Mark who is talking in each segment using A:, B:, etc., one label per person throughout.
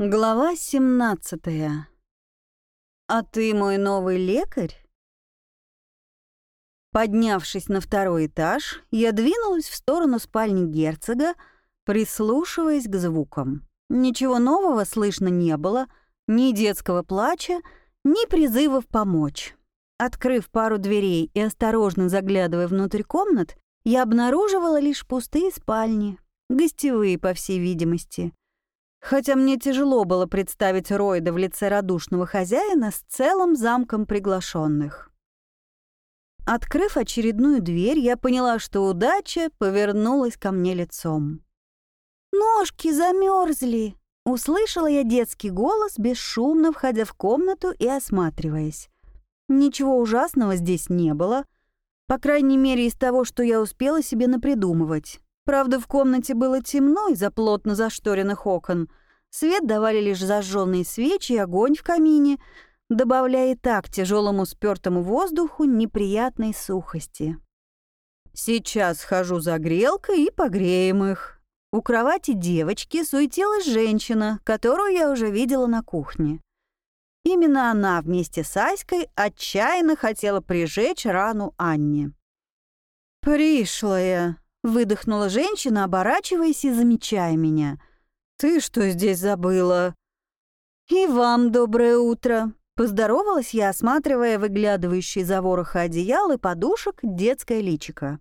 A: Глава 17. А ты мой новый лекарь? Поднявшись на второй этаж, я двинулась в сторону спальни герцога, прислушиваясь к звукам. Ничего нового слышно не было, ни детского плача, ни призывов помочь. Открыв пару дверей и осторожно заглядывая внутрь комнат, я обнаруживала лишь пустые спальни, гостевые, по всей видимости. Хотя мне тяжело было представить Ройда в лице радушного хозяина с целым замком приглашенных. Открыв очередную дверь, я поняла, что удача повернулась ко мне лицом. «Ножки замерзли!» — услышала я детский голос, бесшумно входя в комнату и осматриваясь. Ничего ужасного здесь не было, по крайней мере из того, что я успела себе напридумывать. Правда, в комнате было темно из-за плотно зашторенных окон. Свет давали лишь зажженные свечи и огонь в камине, добавляя и так тяжелому спёртому воздуху неприятной сухости. «Сейчас схожу за грелкой и погреем их». У кровати девочки суетилась женщина, которую я уже видела на кухне. Именно она вместе с Аськой отчаянно хотела прижечь рану Анне. «Пришлая», Выдохнула женщина, оборачиваясь и замечая меня. «Ты что здесь забыла?» «И вам доброе утро!» Поздоровалась я, осматривая выглядывающий за вороха одеял и подушек детское личико.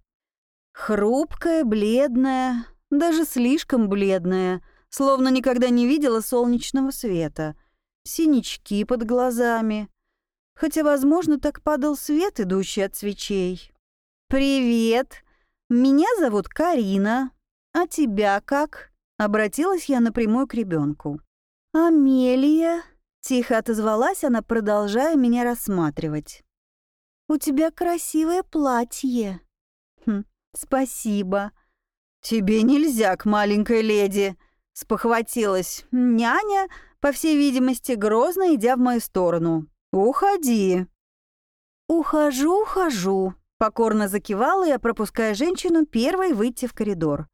A: Хрупкая, бледная, даже слишком бледная, словно никогда не видела солнечного света. Синячки под глазами. Хотя, возможно, так падал свет, идущий от свечей. «Привет!» «Меня зовут Карина. А тебя как?» Обратилась я напрямую к ребенку. «Амелия», — тихо отозвалась она, продолжая меня рассматривать. «У тебя красивое платье». «Хм, спасибо». «Тебе нельзя к маленькой леди», — спохватилась няня, по всей видимости, грозно идя в мою сторону. «Уходи». «Ухожу, ухожу», Покорно закивала я, пропуская женщину первой выйти в коридор.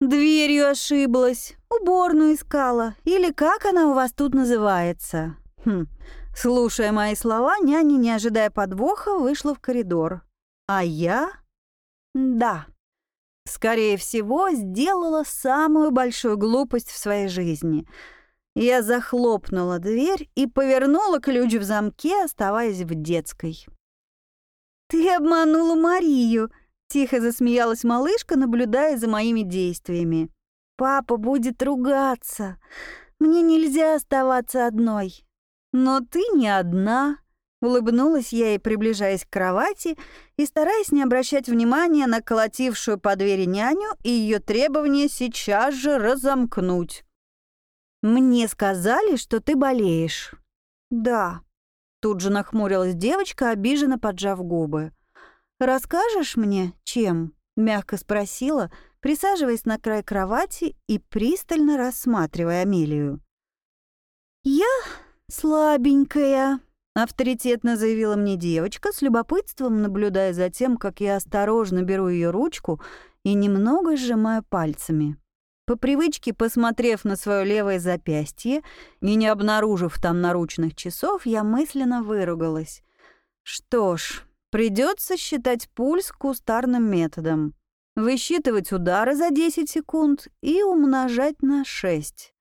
A: «Дверью ошиблась, уборную искала, или как она у вас тут называется?» Хм. Слушая мои слова, няня, не ожидая подвоха, вышла в коридор. А я? Да. Скорее всего, сделала самую большую глупость в своей жизни. Я захлопнула дверь и повернула ключ в замке, оставаясь в детской. «Ты обманула Марию!» — тихо засмеялась малышка, наблюдая за моими действиями. «Папа будет ругаться. Мне нельзя оставаться одной». «Но ты не одна», — улыбнулась я ей, приближаясь к кровати и стараясь не обращать внимания на колотившую по двери няню и ее требование сейчас же разомкнуть. «Мне сказали, что ты болеешь». «Да», Тут же нахмурилась девочка, обиженно поджав губы. «Расскажешь мне, чем?» — мягко спросила, присаживаясь на край кровати и пристально рассматривая Амелию. «Я слабенькая», — авторитетно заявила мне девочка, с любопытством наблюдая за тем, как я осторожно беру ее ручку и немного сжимаю пальцами. По привычке, посмотрев на свое левое запястье и не обнаружив там наручных часов, я мысленно выругалась. Что ж, придется считать пульс кустарным методом. Высчитывать удары за 10 секунд и умножать на 6.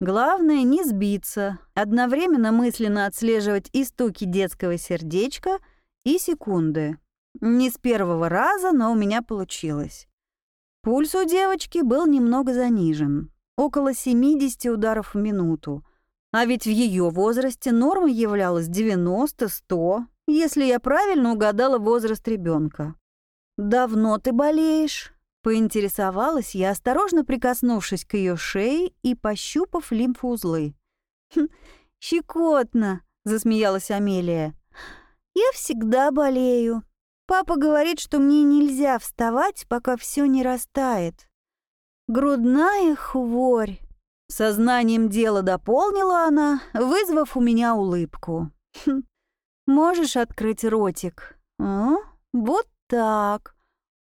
A: Главное не сбиться, одновременно мысленно отслеживать и стуки детского сердечка, и секунды. Не с первого раза, но у меня получилось. Пульс у девочки был немного занижен, около 70 ударов в минуту. А ведь в ее возрасте норма являлась 90-100, если я правильно угадала возраст ребенка. «Давно ты болеешь?» — поинтересовалась я, осторожно прикоснувшись к ее шее и пощупав лимфоузлы. «Хм, «Щекотно!» — засмеялась Амелия. «Я всегда болею. Папа говорит, что мне нельзя вставать, пока все не растает. Грудная хворь. Сознанием дела дополнила она, вызвав у меня улыбку. Хм, можешь открыть ротик? А? Вот так.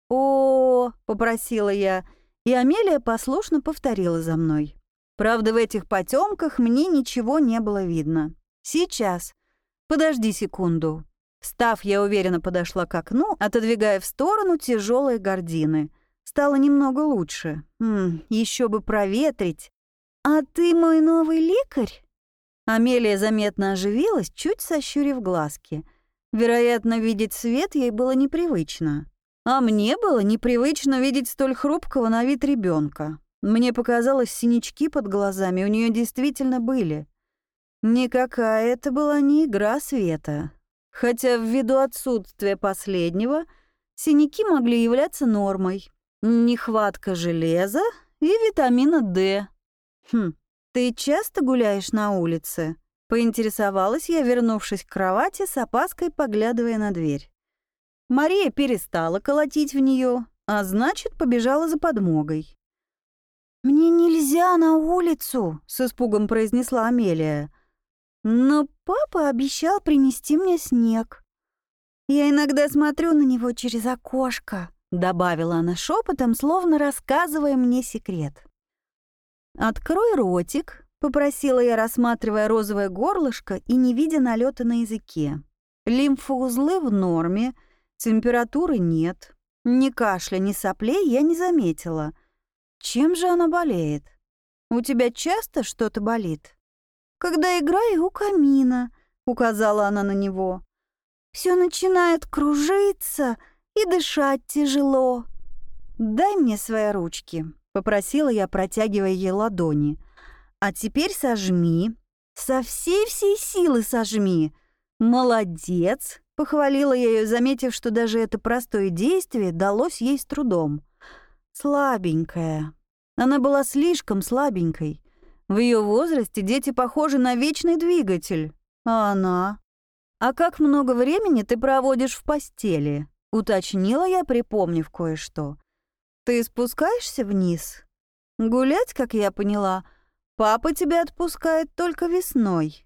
A: О, попросила я, и Амелия послушно повторила за мной. Правда, в этих потемках мне ничего не было видно. Сейчас. Подожди секунду. Став, я уверенно подошла к окну, отодвигая в сторону тяжелые гардины. Стало немного лучше. еще бы проветрить. «А ты мой новый лекарь?» Амелия заметно оживилась, чуть сощурив глазки. Вероятно, видеть свет ей было непривычно. А мне было непривычно видеть столь хрупкого на вид ребенка. Мне показалось, синячки под глазами у нее действительно были. Никакая это была не игра света. Хотя ввиду отсутствия последнего синяки могли являться нормой. Нехватка железа и витамина D. Хм, ты часто гуляешь на улице? Поинтересовалась я, вернувшись к кровати, с опаской поглядывая на дверь. Мария перестала колотить в нее, а значит, побежала за подмогой. «Мне нельзя на улицу», — с испугом произнесла Амелия. «Но папа обещал принести мне снег. Я иногда смотрю на него через окошко», — добавила она шепотом, словно рассказывая мне секрет. «Открой ротик», — попросила я, рассматривая розовое горлышко и не видя налета на языке. «Лимфоузлы в норме, температуры нет. Ни кашля, ни соплей я не заметила». Чем же она болеет? У тебя часто что-то болит? Когда играю у камина, указала она на него. Все начинает кружиться и дышать тяжело. Дай мне свои ручки, попросила я, протягивая ей ладони. А теперь сожми, со всей всей силы сожми. Молодец, похвалила я ее, заметив, что даже это простое действие далось ей с трудом. Слабенькая. Она была слишком слабенькой. В ее возрасте дети похожи на вечный двигатель. А она? «А как много времени ты проводишь в постели?» — уточнила я, припомнив кое-что. «Ты спускаешься вниз? Гулять, как я поняла, папа тебя отпускает только весной».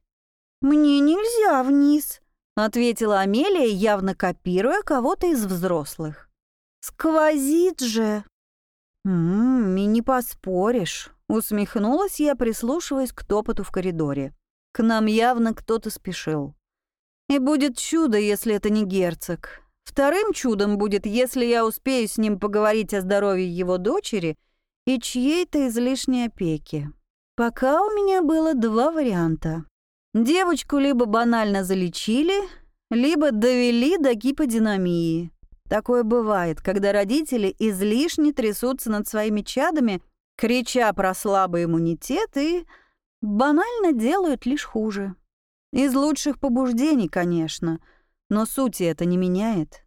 A: «Мне нельзя вниз», — ответила Амелия, явно копируя кого-то из взрослых. «Сквозит же!» «М-м, не поспоришь», — усмехнулась я, прислушиваясь к топоту в коридоре. К нам явно кто-то спешил. И будет чудо, если это не герцог. Вторым чудом будет, если я успею с ним поговорить о здоровье его дочери и чьей-то излишней опеки. Пока у меня было два варианта. Девочку либо банально залечили, либо довели до гиподинамии. Такое бывает, когда родители излишне трясутся над своими чадами, крича про слабый иммунитет и банально делают лишь хуже. Из лучших побуждений, конечно, но сути это не меняет.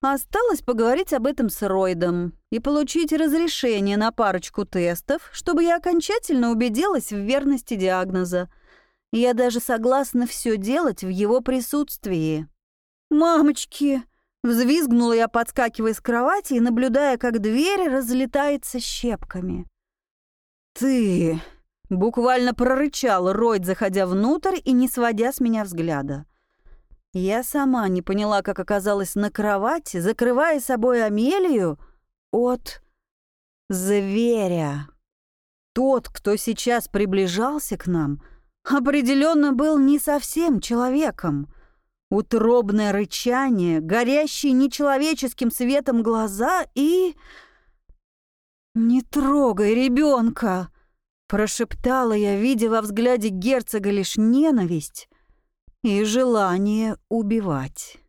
A: Осталось поговорить об этом с Ройдом и получить разрешение на парочку тестов, чтобы я окончательно убедилась в верности диагноза. Я даже согласна все делать в его присутствии. «Мамочки!» Взвизгнула я, подскакивая с кровати и наблюдая, как дверь разлетается щепками. «Ты...» — буквально прорычал Ройд, заходя внутрь и не сводя с меня взгляда. Я сама не поняла, как оказалась на кровати, закрывая собой Амелию от... зверя. Тот, кто сейчас приближался к нам, определенно был не совсем человеком — утробное рычание, горящие нечеловеческим светом глаза и... «Не трогай ребенка!» — прошептала я, видя во взгляде герцога лишь ненависть и желание убивать.